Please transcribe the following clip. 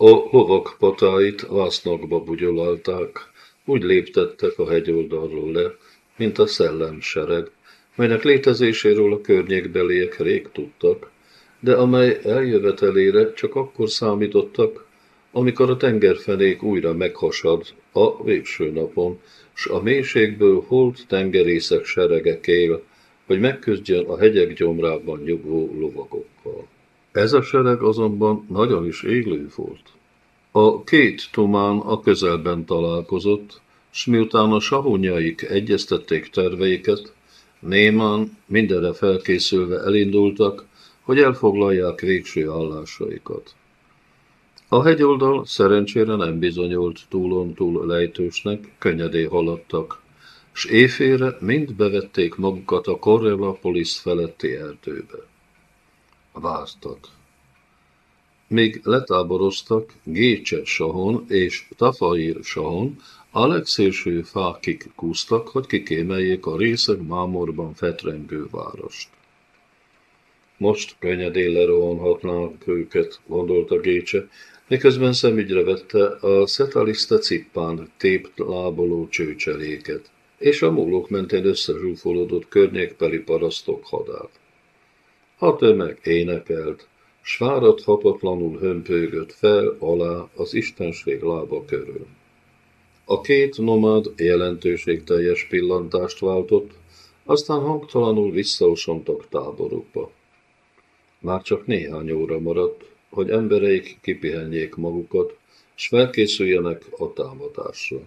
A lovak patáit vásznakba bugyolalták, úgy léptettek a hegyoldalról le, mint a szellemsereg, melynek létezéséről a környékbeliek rég tudtak, de amely eljövetelére csak akkor számítottak, amikor a tengerfenék újra meghasad a végső napon, s a mélységből holt tengerészek serege hogy megküzdjön a hegyek gyomrában nyugvó lovagokkal. Ez a sereg azonban nagyon is élő volt. A két tumán a közelben találkozott, s miután a sahunyaik egyeztették terveiket, Némán mindenre felkészülve elindultak, hogy elfoglalják végső állásaikat. A hegyoldal szerencsére nem bizonyult túlon túl lejtősnek, könnyedé haladtak, s éjfélre mind bevették magukat a Correllapolis feletti erdőbe. Vártak. Míg letáboroztak Gécse Sahon és Tafair Sahon, a legszélső fákig kúztak, hogy kikémeljék a részeg mámorban fetrengő várost. Most könnyedén lerohanhatnánk őket, gondolta Gécse, miközben szemügyre vette a szetalista cippán tépt láboló csőcseléket, és a múlók mentén összezsúfolódott környékbeli parasztok hadát. A tömeg énekelt, s fáradhatatlanul hömpögött fel alá az istenség lába körül. A két nomád jelentőségteljes pillantást váltott, aztán hangtalanul visszaosontak táborukba. Már csak néhány óra maradt, hogy embereik kipihenjék magukat, s felkészüljenek a támadásra.